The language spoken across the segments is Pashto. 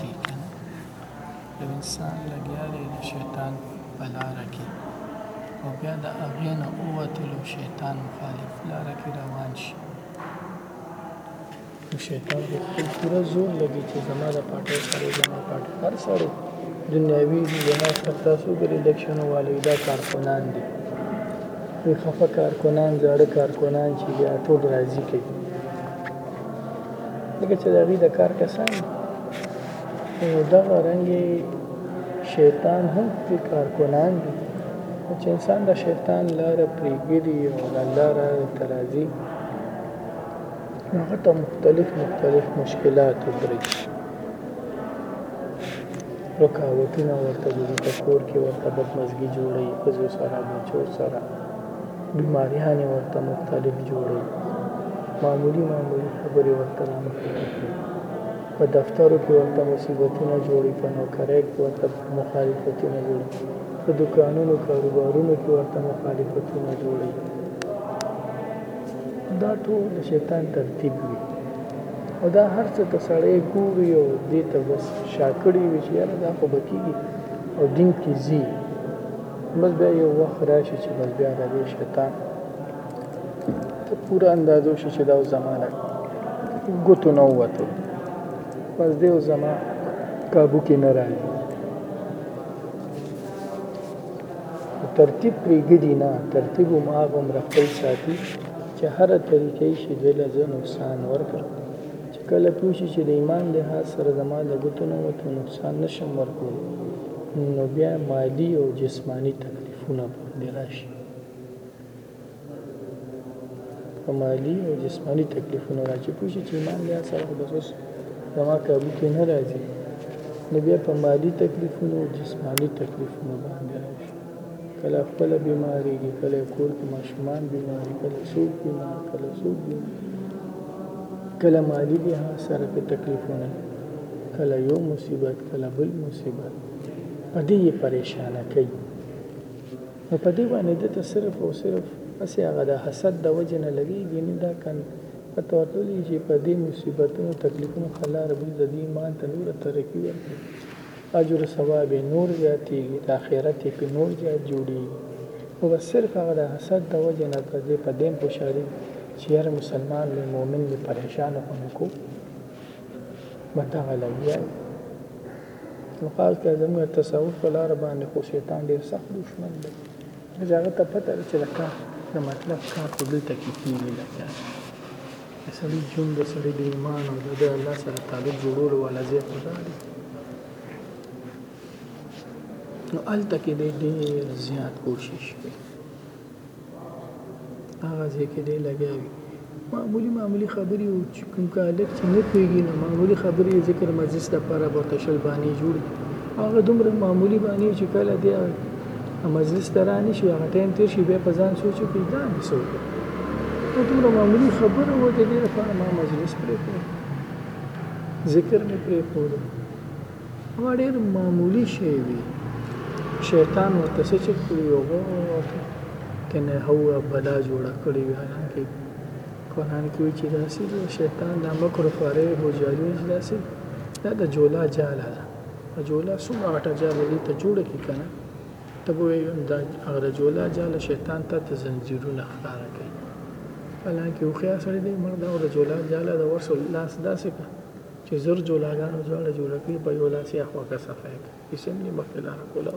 کی کنه یو انسان لګیا دی د شیطان په لاره کی او بیا د هغې نه ووتلو شیطان مخالف لاره کی روان شي نو شیطان د خپل پوره زور لګي چې زما د پارټۍ سره زما پارټۍ هر سړی دنیاوي دي زما سره تاسو ګر الیکشن والي دا کارکنان دي وی خفه کارکنان زاړه کارکنان چې بیا ټول راضي کوي ځکه چې د هغوی د کار کسان دي نو دغه رنګې شیطان هم پرې کارکنان دي چې انسان د شیطان لاره پرېږدي او د الله لارې ته راځي نو هغه ته مختلف مختلف مشکلات وبرېږي رکاوټونه ورته جوړي په کور کي ورته بدمزګي جوړي ښځو سره بچو سره بیماریانې ورته مختلف جوړي معمولي معمولي خبرې ورته رامخې کوي په دفترو کې ورته مصیبتونه جوړي په نوکرۍ کې ورته مخالفتونه جوړي په دکانونو کاروبارونو کې ورته مخالفتونه جوړي دا ټول د شیطان ترتیب وي او دا هر څه ته سړی ګوري او دې ته بس شا کړي وي چې یاره دا خو به کېږي او دین کې ځي بس بیا یو وخت راشي چې بس بیا د دې شیطان ته پوره اندازه وشي چې دا اوس زما له ګوتو نه ووتو بس دی اوس زما کابو کې نه راځي خو ترتیب پریږدي نه ترتیب هم هغومره خپل ساتي چې هره طریقه یې شي دوی له زه نقصان ورکړم چې کله پوه شي چې د ایمان لحاظ سره زما له ګوتو نه وتو نقصان نه شم ورکولی نو بیا مالي او جسماني تکلیفونه به ورباندې راشي. په مالي او جسماني تکلیفونو را چې پوه شي چې ایمان بیا سره خو بس اوس زما کابو کې نه راځي نو بیا په مالي تکلیفونو او جسماني تکلیفونو باندې راشي کله خپل بیماری کې کله کور کې ماشومان بیماری کله څوک بیمار کله څوک بیمار کله مالی به سره په تکلیفونه کله یو مصیبت کله بل مصیبت په دې پریشان کوي نو په دې باندې ده ته صرف او صرف هسې هغه د حسد د وجې نه لګېږي نو دا کن ته ورته ویلي چې په دې مصیبتونو تکلیفونو ښه لاره بولي د دې ایمان ته نوره ترقي ورکړي اجر و ثواب یې نور زیاتېږي د اخرت یې پرې نور زیات جوړېږي نو بس صرف هغه د حسد د وجې نه په دې په دین خوشحالېږي چې یاره مسلمان دی مؤمن دی پریشان خو مې کو متغه لګیا دی نو خاص کر زموږ تصوف په لار باندې خو شیطان ډیر سخت دشمن دی چې هغه ته پته ده چې د کار د مطلب کار خو دلته کې کېږي لکه د سړي ژوند د سړي د ایمان او د الله سره تعلق جوړولو والا ځای خو دا دی نو هلته کې دی ډېر زیات کوشش کوي هغه ځای کې دی لګیا وي معمولی معمولی خبرې او چې کوم کالک چې نه پوهېږي نو معمولی خبرې ذکر مجلس لپاره به ورته شل بانې جوړ دي هغه دومره معمولی بانې چې کله دی مجلس ته رانه شي هغه ټایم تېر شي بیا په ځان سوچ وکړي دا مې څه وکړه نو دومره معمولی خبره وه د دې لپاره ما مجلس پرېښود ذکر مې پرېښود هغه ډېر معمولي شی وي، شیطان ورته څه چک کړي وي، هغه ورته کنه هوا بلا جوړه کړې وي، حالانکه قرآن کې وي چې داسې د شیطان د مکر خوارې هو جالو چې داسې دا د جولا جاله ده جولا څومره غټه جاله دي ته جوړه کې که نه ته به وایي دا هغه د جولا جاله شیطان ته ته زنځیرونه ښکاره کوي حالانکه هوښیار سړی دی مړ دا د جولا جاله د ورسو لاس داسې کړه چی زر جولاګانو ځوړه جوړه کړی په یو لاس یې اخوا کسه خای کړ پیسې مې مخکې لاره کوله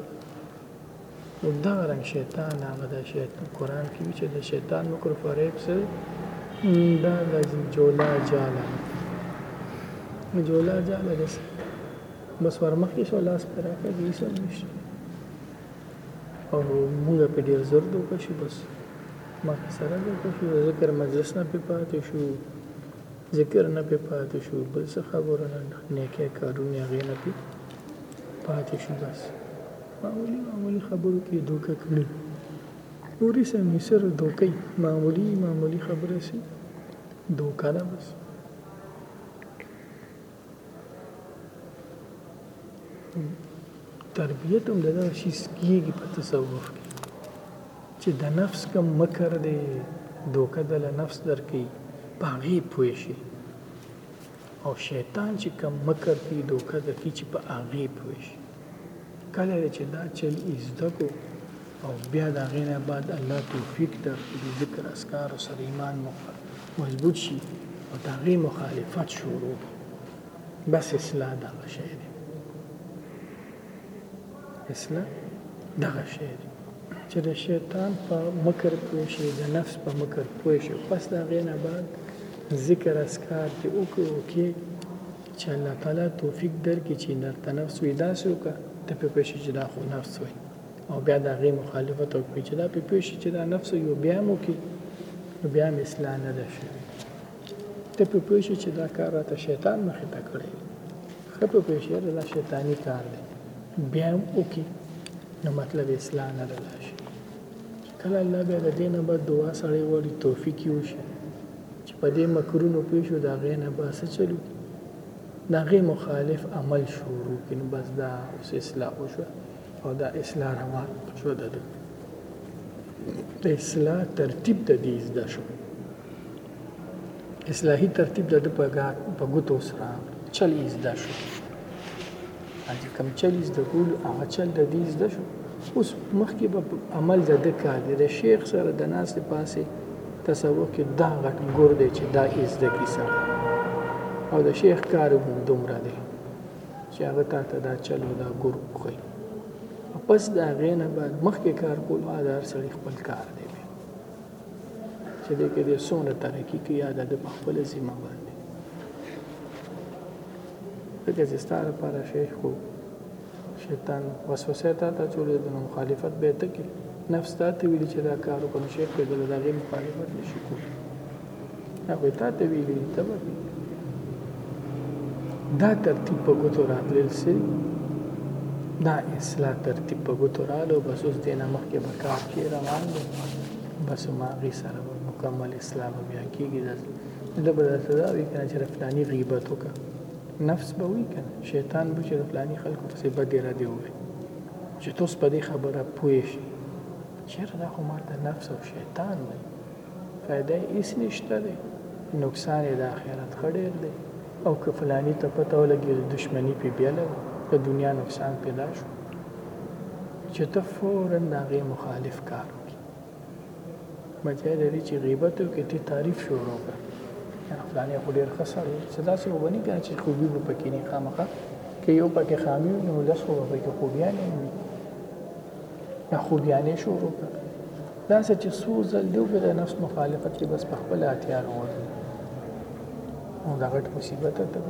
نو دغه رنګ شیطان هغه د شیطان قرآن کې وی چې د شیطان مکر فریب سر دا لازم جولا جالا جولا جالا دې بس ورمخې شو لاس پر راکړه دې سم نشته او موږ په ډیر زر دوکه شو بس ما سره دوکه شو ذکر مجلس نه په پاتې شو ذکر نه پې پاتې شو بل څه خبره نه ده نيکه کارونه هغې نه پې پاتې شو بس معمولي معمولي خبرو کې دوکه کړي نوري سه مصر دوکي معمولي معمولي خبره سي دوکه ده بس تربیت هم دغه شي کېږي په تصوف کې چې د نفس کم مکر دی دوکه د نفس درکې په هغې پوه شي او شیطان چې کم مکر دی دوکه درکې چې په هغې پوه شي کله چې دا چل ایزده کو او بیا د هغې نه بعد الله توفیق درکړي د ذکر اسکارو سره ایمان مو مضبوط شي او د هغې مخالفت شروع بس اصلاح دغه شی دی اصلاح دغه شی دی چې د شیطان په مکر پوه شي د نفس په مکر پوه شي پس د هغې نه بعد ذکر اسکار چې وکړو کې چی الله تعالی توفیق درکی چی نرته نفس وی داسی وکه ته په پوه شی چی دا خو نفس وی او بیا د هغی مخالفت وکړی چی دا په پوه شی چی دا نفس وی او بیا هم وکی نو بیا هم اصلاح نه ده شوی ته په پوه شی چی دا کار راته شیطان مخی ته کړی خه په پوه شی دا شیطانی کار دی بیا هم وکی نو مطلب اصلاح نه ده شوی کله الله بیا د دې نه بد دعا سړی غواړي توفیق یې وشي چې په دې مکرونو پوه شو د هغې نه به څه چل وکړي د هغې مخالف عمل شروع کړي نو بس دا اوس اصلاح وشوه او دا اصلاح روان شوه د ده د اصلاح ترتیب د دې زده شو اصلاحي ترتیب د ده په ګوتو سره چل یې زده شو چې کوم چل یې زده کولو هغه چل د دې زده شو اوس مخکې به عمل د ده کار دی د شیخ سره د ناستې پاسې تصور کې دا غټ ګور دی چې دا یې زده کیسه او د شیخ کار هم دومره دی چې هغه تا ته دا چل او دا ګور وښي پس د هغې نه به مخکې کار کول هغه د هر سړي خپل کار دی چې دې کې دې څومره ترقي کې یا د په خپل ذمه باندې دغه زستار پر شیخ خو شیطان وسوسه تا ته چولې د مخالفت به ته کې نفس ته ویل چې دا کار وکړم شیخ په دغه مخالفت نشي کولی هغه تا ته ویلي ته به دا ترتیب په ګوتو راتلل سي دا اصلاح ترتیب په ګوتو رالو بس اوس دینه مخکې به کار چې روان دی بس ما غي سره مکمل اصلاح به بیا کېږي دا دا به درته دا وي کنه چې فلاني غیبت وکړه نفس به وي کنه شیطان به چې فلاني خلکو پسې بدې را دی وي چې تاسو په دې خبره پوه شئ چېرته دا خو ماته نفس او شیطان دی فایده یې هیڅ نشته دی نقصان یې د اخرت ښه ډیر دی او که فلانی ته پته ولګیده دشمنی پرې بیله ده د دنیا نقصان پرې دا شو چې ته فورا د هغې مخالف کار وکړي مجاهد لري چې غیبت وکړي ته تعریف شروع کړه یاره فلانی خو ډېر ښه سړی دی څه داسې خو به نه کوي چې خوبي به پکې نه خامخا که یو پکې خامي وي نو لس خو به پکې خوبیانې وي یا خوبیانې شروع کړه داسې چې څو ځل دی وکړي د نفس مخالفت کې بس په خپل اتیا نووتل نو دا غټ مصیبت ته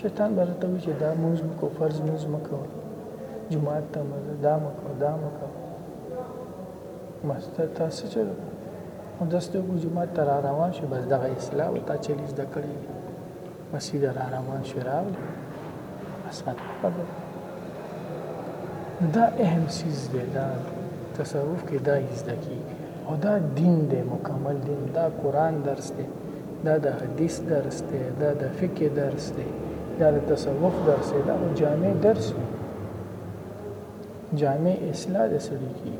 شیطان به ته وي چې دا موز مکو فرض موز مکو جمعات ته مزه دا مکو دا مکو مستر تاسو چې مدرسې کو جمعات تر روان شي بس دغه اصلاح او تا چلیز د کړی مسجد الرحمن شراو اسمت قبر دا اهم سیز دی دا تصوف کې دا زده کی او دا دین دی مکمل دین دا قران درس دی دا د حدیث درس دی دا د فقه درس دی دا د تصوف درس دی دا جامع درس دی جامع اصلاح د سړي کی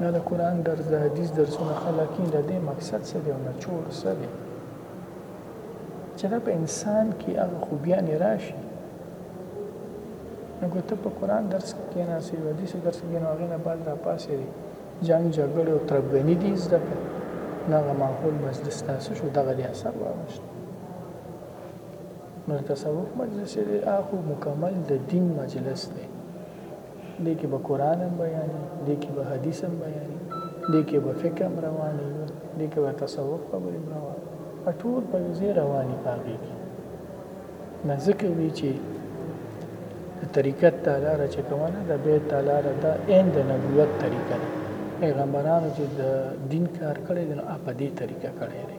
نه د قران درس د حدیث درسونه خلک نه د مقصد څه دی او نه چور څه دی چې دا په انسان کې هغه خوبیانې راشي نو ته په قران درس کې نه سي حدیث درس کې نه غینه بعد را پاسې دي جنگ جګړه او تربګنی دي زده کړ نه غو ماحول مجلس تاسو شو دغه دي اثر واوښت نو تصوف مجلس دی اخو مکمل د دین مجلس دی دې کې به قرآن هم بیاني، دې کې به حدیث هم بیاني، دې کې به فقه هم رواني وي، دې کې به تصوف خبرې هم رواني وي، ټول په یو ځای رواني په هغې کې نه ځکه وي چې د طریقت دا لاره چې کومه ده د بیت دا لاره ده عین د نبوت طریقه ده پیغمبرانو چې د دین کار کړی دی نو په دې طریقه کړی دی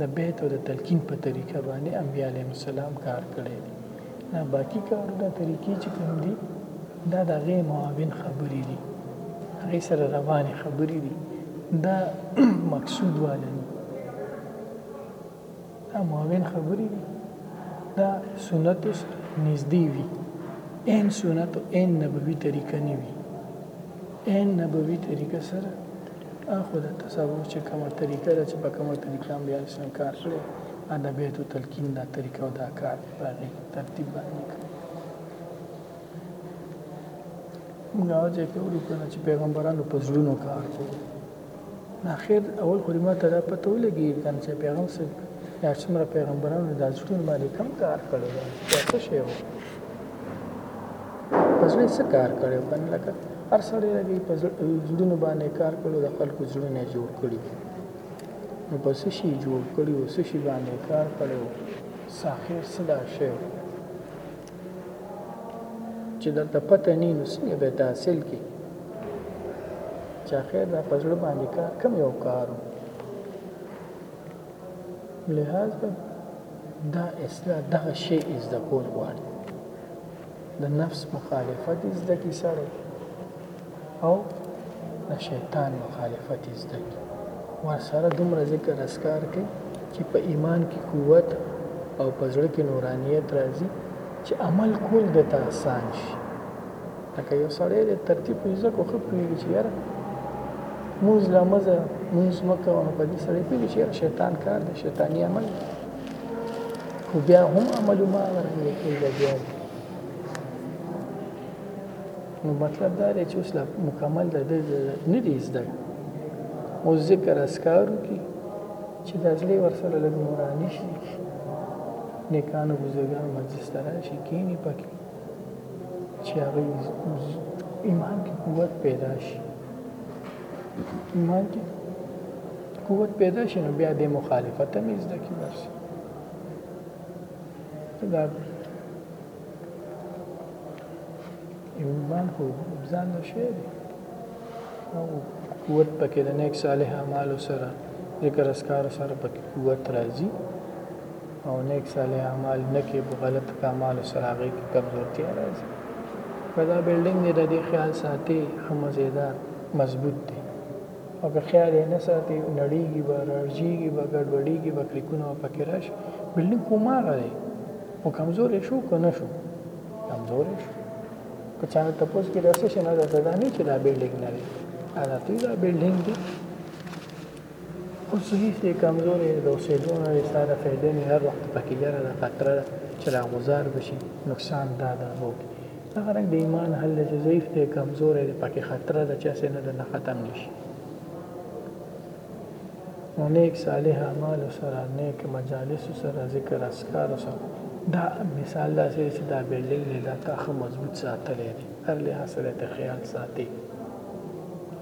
د بیعت او د تلقین په طریقه باندې انبیا علیهم السلام کار کړی دی دا باقی کارونه طریقې چې کوم دي دا د هغې معاون خبرې دي هغې سره روانې خبرې دي دا مقصود والا دي دا معاون خبرې دي دا سنت سره نږدې وي ان سنت او ان نبوي طریقه نه وي ان نبوي طریقه سره اخو د تصوف چې کومه طریقه ده چې په کومه طریقه انبیاء علیه السلام کار کړی هغه د بیت و تلقین دا طریقه او دا کار دی په هغې ترتیب باندې کوي موږ هغه ځای کې ولیکل چې پیغمبرانو په زړونو کار کوي نه خیر اول خو ما ته دا پته ولګي کنه چې پیغام سره یا څومره پیغمبرانو د ځټون باندې کم کار کړی دا څه شی و په زړه څه کار کړی کنه لکه هر سړی لګي په زړونو باندې کار کړو د خلکو زړونه جوړ کړي نو په څه شي جوړ کړي او څه شي باندې کار کړو ساخر صدا شي چې درته پته نه نو څنګه به تحصیل کې چا خیر دا په زړه باندې کار کم یو کارو لحاظ دا اصلاح دغه شی زده کول غواړي د نفس مخالفت زده کی سړی او د شیطان مخالفت زده کی ورسره دومره ذکر اسکار کوي چې په ایمان کې قوت او په زړه کې نورانیت راځي چې عمل کول د ته آسان شي لکه یو سړی دی ترتیب په ځکه خو پیږي چې یاره مونږ لا مزه مونږ مکه ونه په دې سړی پیږي چې شیطان کار دی شیطانی عمل خو بیا هم عمل ما ورغلی کېږي بیا نو مطلب دا دی چې اوس لا مکمل د نه دی زده او ذکر اسکار کی چې د ځلې ورسره لګ نورانی شي نیکانو بزرګان مجلس تراشي کینی پکې چې هغه ایمان کې قوت پیدا شي ایمان کې قوت پیدا شي نو بیا د مخالفت هم زده کی ورشي دا ایمان خو ځان نه شي او قوت پکې د نیک صالح اعمالو سره ذکر اسکار سره پکې قوت راځي او نیک صالح اعمال نه کې په غلط کمال سره هغه کې کمزورتیا راځي که دا بلډینګ دې د دې خیال ساتي ښه مزیدار مضبوط دی او که خیال یې نه ساتي نړیږي به راړجیږي به ګډوډیږي به کریکونه به پکې راشي بلډینګ خو ماغه دی خو کمزوری شو که نه شو کمزوری شو که چا نه تپوس کې داسې شي نه دا نه چې دا بلډینګ نه دی دا ته دا بلډینګ دی اصولي سي کمزوري د اوسېدو نه دي ساده فايده مي هر وخت په کيدنه ده خطره ده چي لا غوځار به شي نقصان دا ده هو کي دغه رنګ د ايمان حل ده چي ضعيف دی کمزوری دی پکي خطره ده چي هسي نه درنه ختم نه شي نو نيک صالح اعمالو سره نيک مجالسو سره ذکر اذکارو سره دا مثال داسې دی چې دا بلډنګ دی دا تا ښه مضبوط ساتلی دی هر لحاظ سره ته خیال ساتي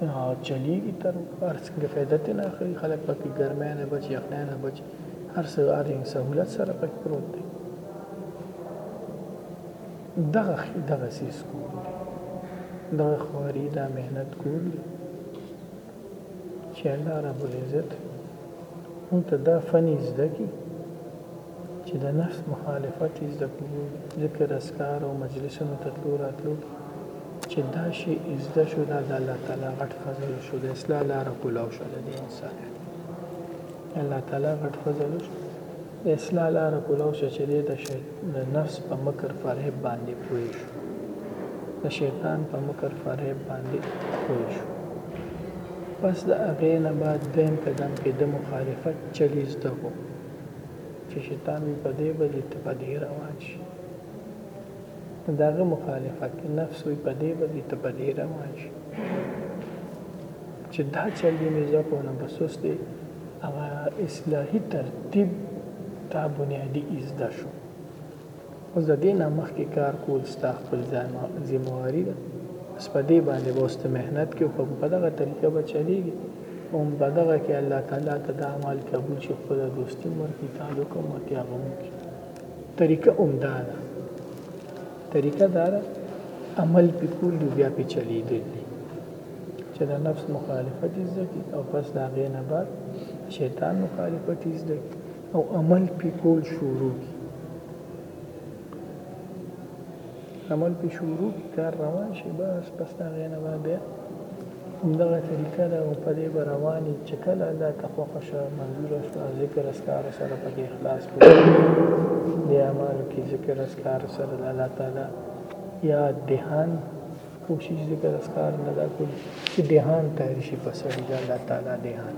او چلیږي تر هر ګه فایده ترې نه اخلي خلک پکې ګرمۍ نه بچ یخنۍ نه بچ هر څه هر سهولت سره پکې پروت دی دغه دغه سیس کول دغه خواري دا مهنت کول چې الله رب العزت مونږ ته دا فن زده کړي چې د نفس مخالفت يې زده کړو، ځکه رزکار او مجلسونو ته تلو راتلو کې چې دا شی يې زده شو دا د الله تعالی غټ فضل وشو، د اصلاح لاره کولاو شوه د دې انسان د الله تعالی غټ فضل وشو، د اصلاح لاره کولاو شوه چې دی د نفس په مکر فريب باندې پوه شو، د شيطان په مکر فريب باندې پوه شو. پس د هغې نه بعد دويم قدم کې د مخالفت چل يې زده کړو، چی شیطان وی په دی به دی ته په دی روان شی نو داغه مخالفت دی نفس وی په دی به دی ته په دی روان شی چی دا چل دی می زکو نه بس اوس دی هغه اصلاحی ترتیب تا بنیادی ازده شو اوس د دې نه مخکې کار کول ستا خپل ذمه واري ده، بس په دې باندې به اوس ته محنت کوې او په دغه طریقه به چلېږي او هم په دغه کې الله تعالی ته دا اعمال قبول شي، خپله دوستي هم ورکړي، تعلق هم ورکړي، هغه هم وکړي. طریقه همدا ده، طریقه دا ده عمل پې کول دي بیا پې چلېدل دي چې د نفس مخالفت یې زده کړي او پس د هغې نه بعد شیطان مخالفت یې زده کړي. او عمل پی کول شروع کی عمل پی شروع کی کار روان شي بس پس دا غینه با بیا همدغه طریقه ده او په دې به رواني چې کله الله ته خوښه شوه منظوره شوه ذکر اسکارو سره په کې اخلاص کړو دې اعمالو کې ذکر اسکارو سره د الله تعالی یاد دهان کوشش ذکر اسکار نه دا کوي چې دهان تحریشي په سړي د الله تعالی دهان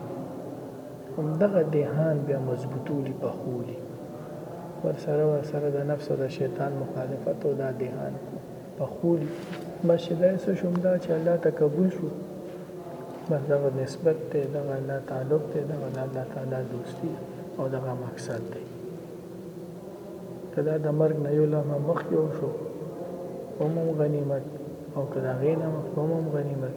هم دغه دهان بیا مضبوطولي پخولي ورسره ورسره د نفس او د شیطان مخالفت او دا دهان پخولي بس چي دا څه شو هم دغه چي الله ته قبول شو بس دغه نسبت دی دغه الله تعلق دی دغه د الله تعالی دوستي او دغه مقصد دی. که دا د مرګ نه یو لمحه مخکې هم شو هم هم غنیمت او که د هغې نه مخکې هم هم غنیمت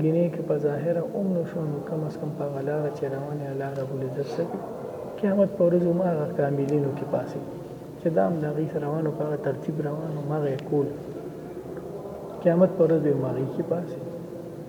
ګینې که په ظاهره هم نه شو نو کم از کم په هغه لاره چې روان یې الله رب العزت څه کوي قیامت په ورځ هم هغه کاملینو کې پاسي چې دا هم د هغوی سره روانو په هغه ترتیب روانو هماغه یې کول قیامت په ورځ به هم هغوی کې پاسي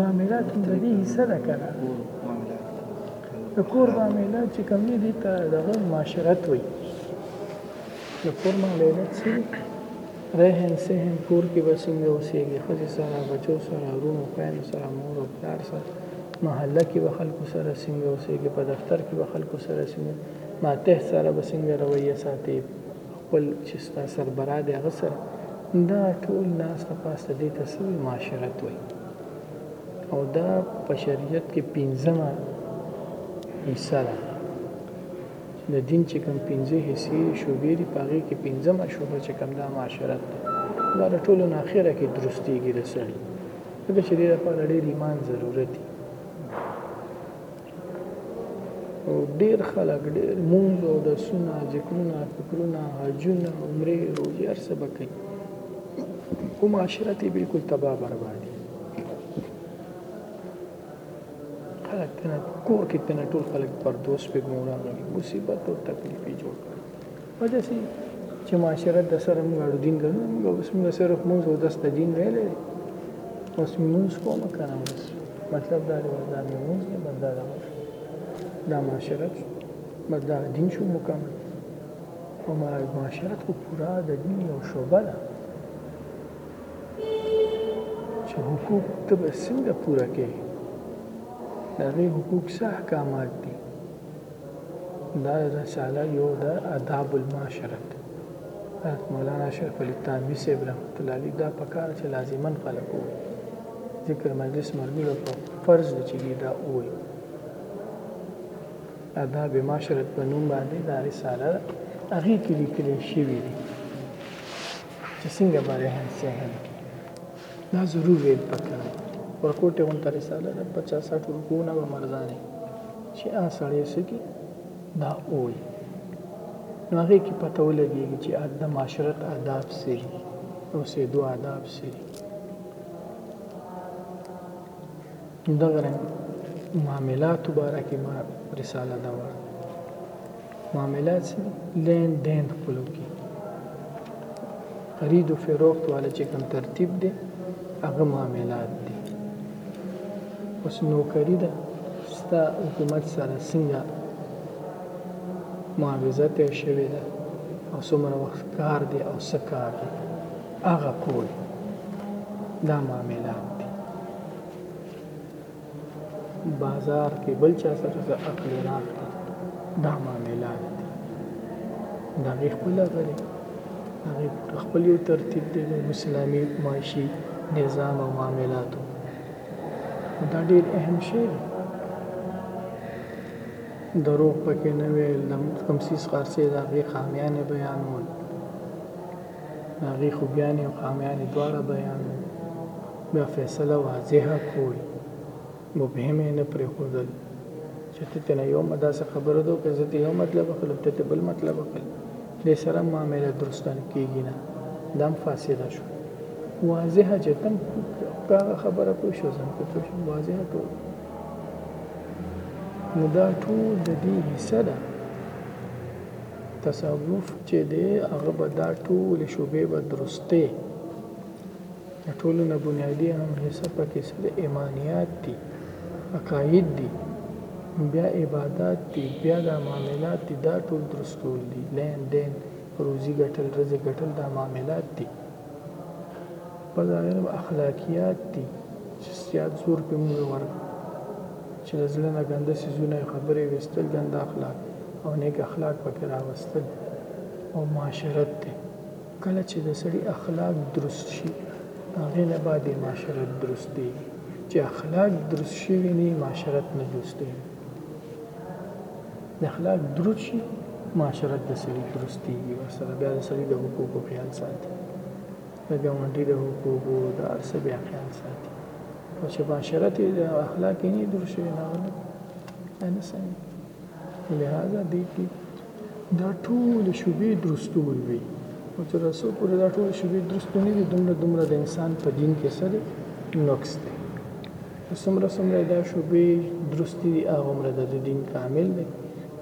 معاملات هم د دې حصه ده که نه د کور معاملات چې کوم دي دې ته د هغوی معاشرت وایي د کور معاملات څه دي رهن سهن کور کې به څنګه اوسېږي ښځې سره بچو سره وروڼو خویندو سره مور او پلار سره محله کې به خلکو سره څنګه اوسېږي په دفتر کې به خلکو سره څنګه ماتح سره به څنګه رویه ساتي خپل چی ستا سربراه دی هغه سره دا ټول ناسته پاسته دی ته څه وایی معاشرت وایی او دا په شریعت کی پنځمه حصه ده د دین چې کوم پنځه حصې شوبې دي په هغې کې پنځمه شوبه چې کوم دا معاشرت ده دا د ټولو نه اخره کې درستېږي د سړي ځکه چې دې لپاره ډېر ایمان ضرورت دی او ډیر خلک ډیر مونږ او د سونه ذکرونه فکرونه حجونه عمره روزي هر څه بکې کوم عشرت بالکل تباہ برباد خلک تنه کور کې تنه ټول خلک پر دوست په ګمراه غلي مصیبت او تکلیف جوړ کړ په داسې چې معاشرت د سره موږ اړودین ګڼو موږ بس موږ صرف موږ او دس د دین ویلې اوس موږ کومه کنه بس مطلب دا دی دا موږ نه بندا دا دا معاشرت بندا دین شو مکمل او ما معاشرت کو پورا د دین یو شوبه ده چې حقوق ته به څنګه پوره کې دا غي حقوق څه احکامات دي دا رساله یو د اداب المعاشرت حضرت مولانا اشرف علي تانوي صاحب رحمت الله علیه دا پکار چې لازمن خلک وو ذکر مجلس مرګلو په فرض دي چې دا وایي اداب معاشرت په نوم باندې دا رساله هغه کې لیکل شوې دي چې څنګه باندې هڅه دا ضرور ریډ پک کړی ورکوټه غونته رساله ده پچا ساټ ورکونه به مرزانه چې آ سړی سکی دا اوی نو هغه کې پته ولګیږي چې د معاشرت آداب سری او سه دو آداب سری دغه معاملات مبارکه ما رساله دا وړه معامله څه دي لین دین خپلو کې خرید و فروخت والا چې کوم ترتیب دی هغه معاملات دي اوس نوکری ده ستا حکومت سره څنګه معاوضه طی شوې ده او څومره وخت کار دی او څه کار دی هغه کول دا معاملات بازار کې بل چا سره زه اخلي راخلي دا معاملات دي دا غي خپل غلي دا غي خپل یو ترتیب دی د اسلامي معاشي نظام او معاملاتو دا ډیر اهم شی دی دروغ پکې نه ویل کم سیس خرڅې دا غي خامیانه بیانول د هغې خوبیانې او خامیانې دواړه بیان وو، بیا فیصله واضحه کول مبهم یې نه پرېښودل، چې ته ترې نه یو داسې خبره ده وکړه، زه ترې یو مطلب اخلم، ته ترې بل مطلب اخلې، دې سره هم معامله درسته نه کېږي نه، دا هم فاسده شوه، واضحه چې ته هم په هغه خبره پوه شې او زه هم پرې پوه شم، واضحه کول نو دا ټول د دې حصه ده. تصوف چه دی هغه به دا ټولی شبهی به درستی د ټولو نه بنیادی هم حصه پکی سره ایمانیات دی عقاید دی بیا عبادات دی بیا دا معاملات دی دا ټول درستول دی لین دین روزی ګټل رزق ګټل دا معاملات دی. په ظاهره به اخلاقیات دي چې زیات زور په موږ ورکړي چې له زړه نه ګنده څیزونه خبرې ویستل ګنده اخلاق او نیک اخلاق پکې راوستل او معاشرت دی کله چې د سړي اخلاق درست شي هغې نه بعد معاشرت درست دی چې اخلاق درست شوي نه معاشرت نه درست دی د اخلاق درود شي معاشرت د سړي درستېږي ورسره بیا د سړي د حقوقو خیال ساتي د ګاونډي د حقوقو د هر څه بیا خیال ساتي او چې معاشرت یې د اخلاق یې نه درست شوی نو هغه نه څنګه لهذا دې کې دا ټولې شبهې درستول وي او تر څو پورې دا ټولې شبهې درستې نه وي دومره دومره د انسان په دین کې څه دی نقص دی څومره څومره دا شبهې درستې دي هغومره د دین کامل دی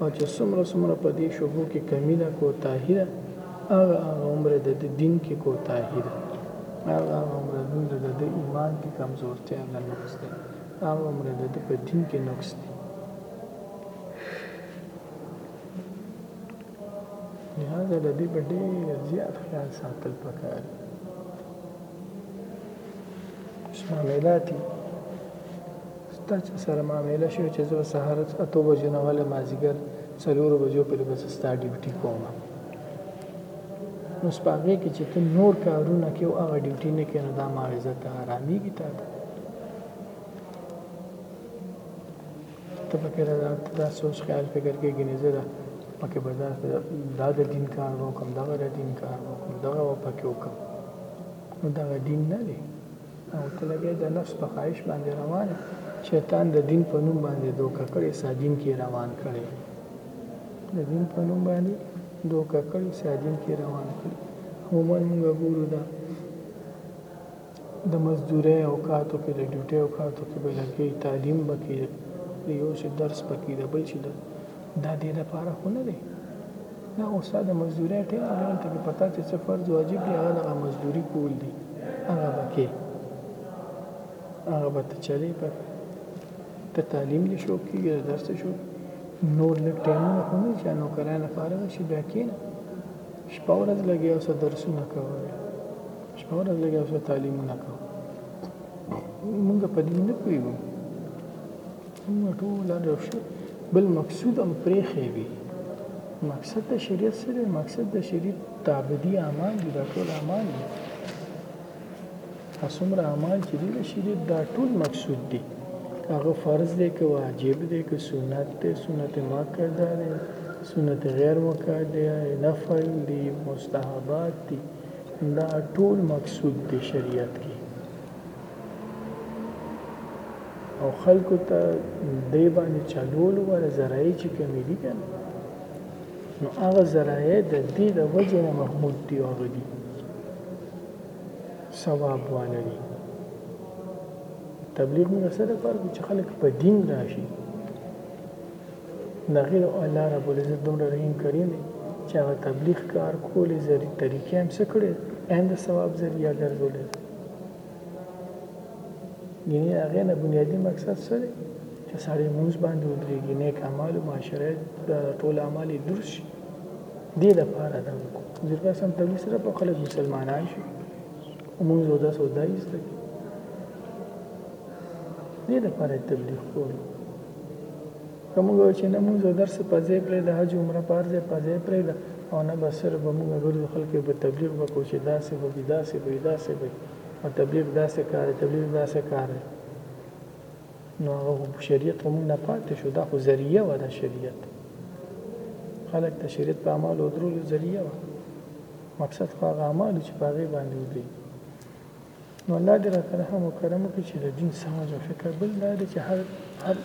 او چې څومره څومره په دې شبهو کې کمی ده کوتاهي ده هغه هغومره د دین کې کوتاهي ده هغه هغومره د د ایمان کې کمزورتیا ده نقص دی هغومره د د په دین کې نقص دی لهذا د دې په ډېر زیات خیال ساتل پکار دي معاملاتي ستا چې سره معامله شوې چې زه سهار اته بجو نه ولې مازیګر څلورو بجو پورې به زه ستا ډیوټي کوم نو سپاغې کې چې ته نور کارونه کې او هغه ډیوټي نه کې نو دا معاوضه ته آرامېږي تا ته ته پکې دا دا سوچ خیال فکر کې ګنې زه دا پکې به دا دا د دین کار وکم دغه د دین کار وکم دغه و پکې وکم نو دغه دین نه دی او ته لګې د نفس په خواهش باندې روان شیطان د دین په نوم باندې دوکه کړې سا دین کې روان کړي د دین په نوم باندې دوکه کړي سا دین کې روان کړي عموما موږ ګورو دا د مزدورۍ اوقاتو کې د ډيوټۍ اوقاتو کې به لګي تعليم به کې د يو چې درس به کې د بل چې د دا دې لپاره خو نه دی دا خو ستا د مزدورۍ ټايم دی دلته کې پتا چې څه فرض واجب دی هغه دغه مزدوري کول دي هغه به کې هغه به ته چلې په ته تعليم دې شو کېږي د درس شو نور لږ ټایمونه خو نه چې نوکرانه فارغ شي بیا کېنه شپه ورځ لګیا اوسه درسونه کوه شپه ورځ لږ او څه تعلیمونه کوو موږ په دې نه پوهېږو موږ ټول یو شی بل مقصود هم پرېښی وي مقصد د شریعت څه دی مقصد د شریعت تعبدي اعمال دي دا ټول اعمال دي څومره اعمال چې دي د شریعت دا ټول مقصود دي هغه فرض دی که واجب دی که سنت دی سنت مؤکده دی سنت غیر مؤکده دی نفل دی مستحبات دي دا ټول مقصود دی شریعت کې او خلکو ته دی باندې چلول ور زرای چې کمی دي کنه نو هغه زرای د دې د وجه نه محمود دی او غدي ثواب والا دي تبلیغ موږ سره پر چې خلک په دین راشي د غیر او الله رب العزت دومره رحیم کریم دی چې هغه تبلیغ کار کولې زری طریقې هم څه کړې ان د ثواب ذریعہ ګرځولې یعنی هغه نه بنیادی مقصد څه دی چې سړی موږ باندې ودرېږي نیک اعمال او معاشره د ټول اعمال درست شي دې د پاره دا وکړو ځکه سم تبلیغ سره په خلک مسلمانان شي موږ او دا سودا یې ستګي دې د پاره تبلیغ کوو که موږ وایو چې نه مونځ او درس په ځای پرېږده، حج او عمره په هر ځای په ځای پرېږده او نه بس صرف به موږ ګرځو خلکو یې به تبلیغ به کوو چې داسې به وي، داسې به وي، داسې به وي او تبلیغ داسې کار دی، تبلیغ داسې کار دی نو هغه خو شریعت خو موږ نه پاتې شو دا خو ذریعه وه د شریعت خلک د شریعت په اعمالو درولو ذریعه وه مقصد خو هغه اعمالو چې په هغې باندې ودرېږي نو الله دې راته رحم او کرم وکړي چې د دین سمج او فکر بل دا دی چې هر هر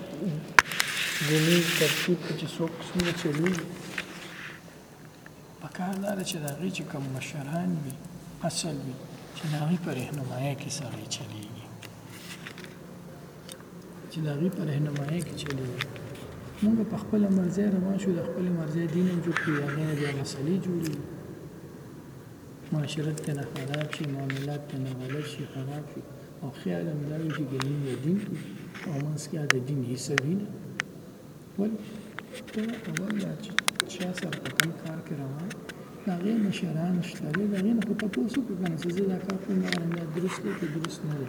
دیني ترتیب ته چې څوک څومره چلېږي پکار دا ده چې د هغې چې کوم مشران وي اصل وي چې د هغې په رهنمایۍ کې سړی چلېږي چې د هغې په رهنمایۍ کې چلېږي موږ په خپل مرزه روان شو د خپل مرزه دین جوړ کړو هغه بیا مسلې جوړي معاشرت که نه خراب شي، معاملات که نه غلط شي، خراب شي او خیال هم دا وي چې ګلني یا دین دي او منځ کې د دین حصه وي نه ولې ته اول دا چې چا سره په کوم کار کې روان د هغې مشران شته دی د هغې نه خو تپوس وکړه که نه چې زه دا کار کوم دا دا درست دی که درست نه دی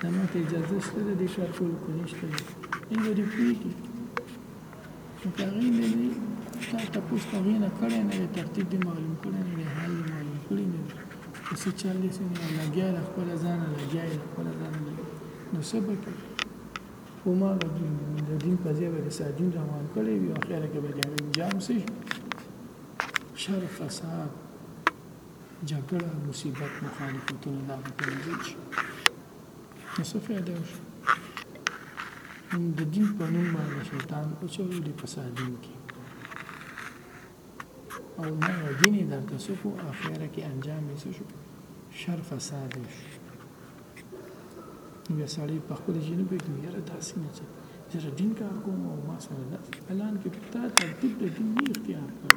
دا ما ته اجازه شته دی دې کار کولو که نشته دی دوی به دې پوهېږي نو که هغوی نه دي تا تپوس په هغوی نه کړی نه دی ترتیب دې معلوم کړی نه دی حال دې معلوم کړی نه دی چې څه چل دی څه نه لګیا د خپله ځانه لګیا یې د خپله ځانه لګیا نو څه به کوي هماغه دین د دین په ځای به د سادین روان کړی وي او اخره کې به د هغه انجام څه شي شر فساد جګړه مصیبت مخالفتونه دا به پنځه شي نو څه فایده وشو نو د دین په نوم باندې شیطان اچوي د فسادین کې او نه دین یې درته څه کو اخره کې انجام یې څه شو شر فساد یې شو بیا سړی په خپل ژوند کې کوي یاره داسې نه چې زه دین کار کوم او ما سره دا اعلان کې پتا ترتیب د دین نه اختیار کړ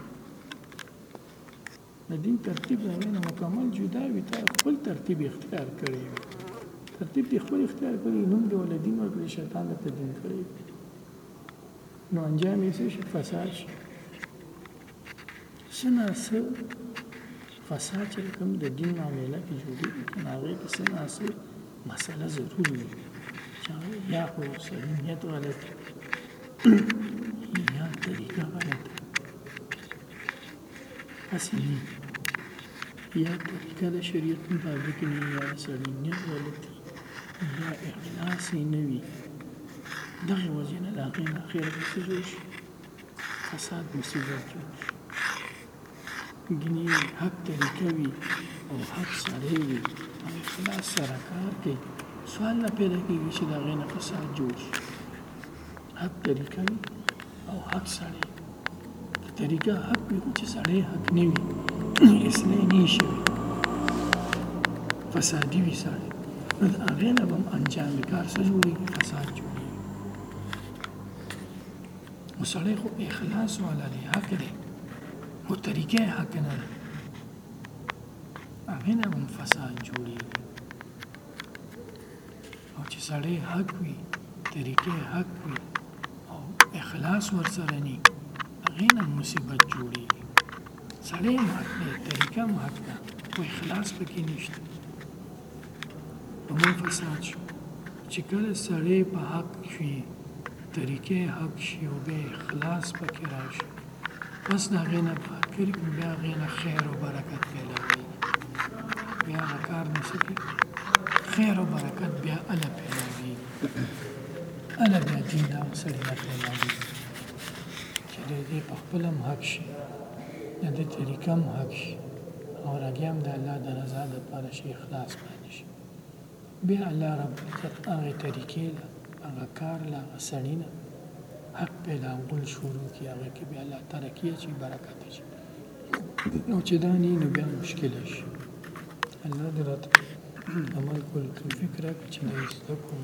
د دین ترتیب د هغې نه مکمل جدا وي تا خپل ترتیب اختیار کړی وي ترتیب دې خپل اختیار کړی نوم دې ول دین ورکړی شیطان ته دین کړی نو انجام یې څه شي فساد شي څه نه څه فساد چې کوم د دین معامله کې جوړېږي که نه هغې کې څه نه څه مسله ضرور وي چې یا خو سړي نیت غلط یا طریقه غلطه اصلي يا طريقه د شريعت مطابق نه وي يا د سړي نيت غلط وي يا اخلاص يې نه وي دغې وجې نه د هغې نه اخره به څه جوړ شي فساد مصیبت جوړ شي ګنې حق طریقه وي او حق سړی وي او اخلاص سره کار کوي سوال نه پیدا کېږي چې د هغې نه فساد جوړ شي حق طریقه وي او حق سړی که طریقه حق وي خو چې سړی حق نه وي اصلاح نه شي فسادي وي سړی نو د هغې نه به هم انجام د کار څه جوړېږي فساد جوړېږي نو سړی خو اخلاص والا دی حق دی خو طریقه حق نه ده هغې نه به هم فساد جوړېږي او چې سړی حق وي طریقه حق وي او اخلاص ورسره ني هغه نه مصیبت جوړیږي سړی هم حق دی طریقه هم حق ده خو اخلاص پکې نشته نو فساد شو چې کله سړی په حق شي طریقه حق شي او به اخلاص پکې راشي پس د هغې نه باد ګرځي نو بیا هغې نه خیر او برکت پیلاویږي بیا هغه کار نه څه کېږي خیر او برکت بیا هله پیلاویږي هله بیا دین د هغه سړي نه پیلاویږي چې د دې په خپل هم حق شي د دې طریقه هم حق شي او هغې هم د الله د رضا دپاره شي اخلاص باندې شي بیا الله رب العزت هغه طریقې له هغه کار له هغه سړي نه حق پیدا غول شروع کی هغه کې بیا الله ترقی اچي برکت اچي نو چې دا نه نو بیا مشکل شي الله دې راته عمل کول توفیق راکړي چې دا زده کوم